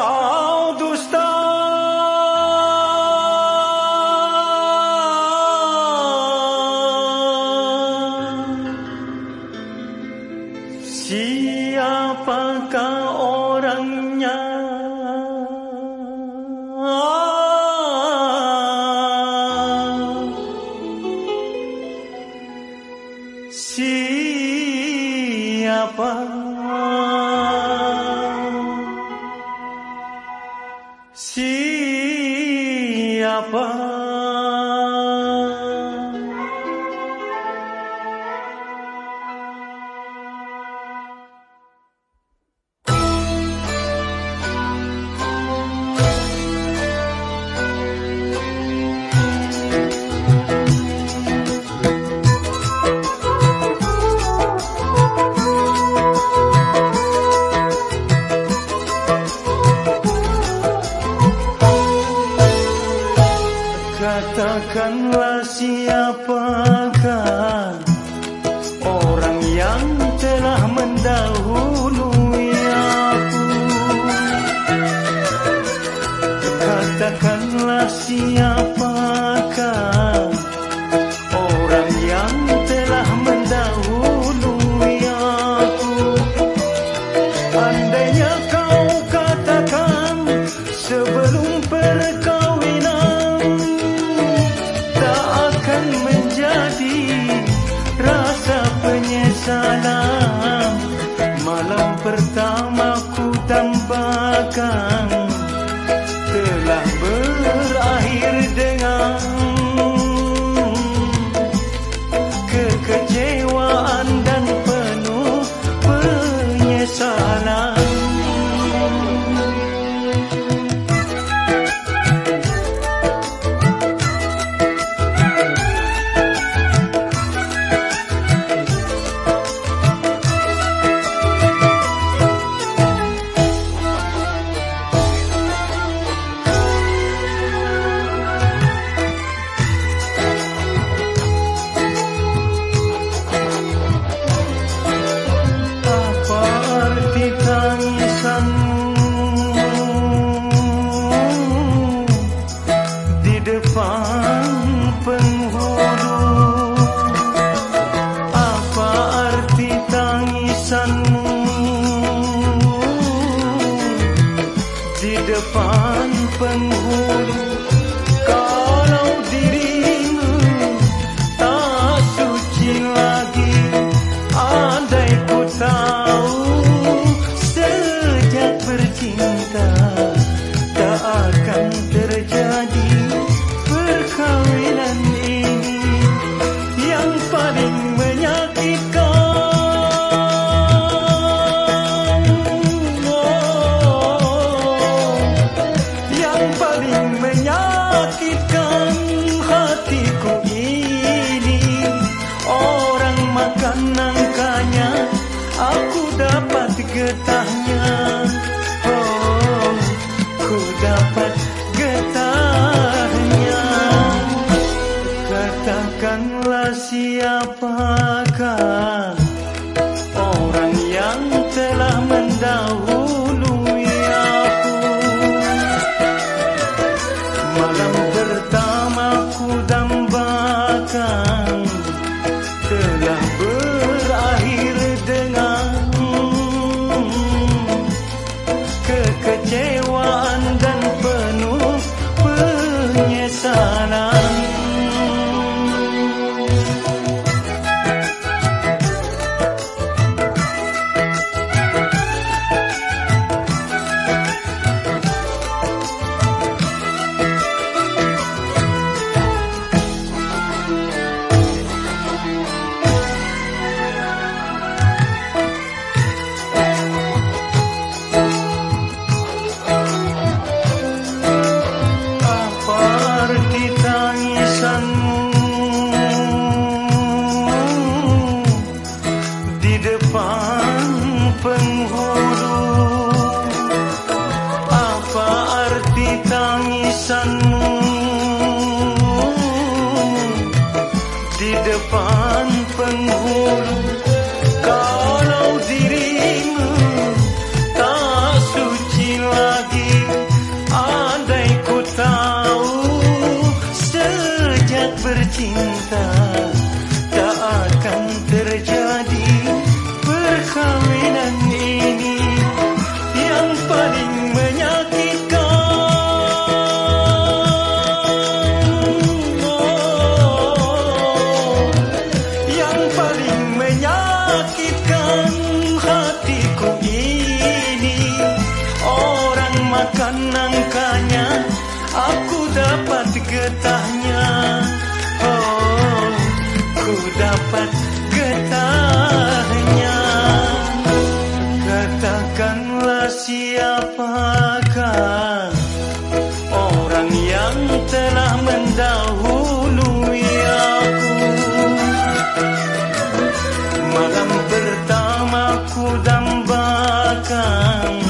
او dusta Siapakah orangnya? Siapa? Katakanlah siapakah Orang yang telah mendahului aku? Katakanlah siapa pertamaku tambahkan di depan penghulu. Apa arti tangisanmu? Di depan penghulu. Aku dapat getahnya. Oh, ku dapat getahnya. Katakanlah siapakah 分糊涂。getahnya. Oh ku dapat getahnya. Katakanlah siapakah Orang yang telah mendahului aku? Malam pertama ku dambakan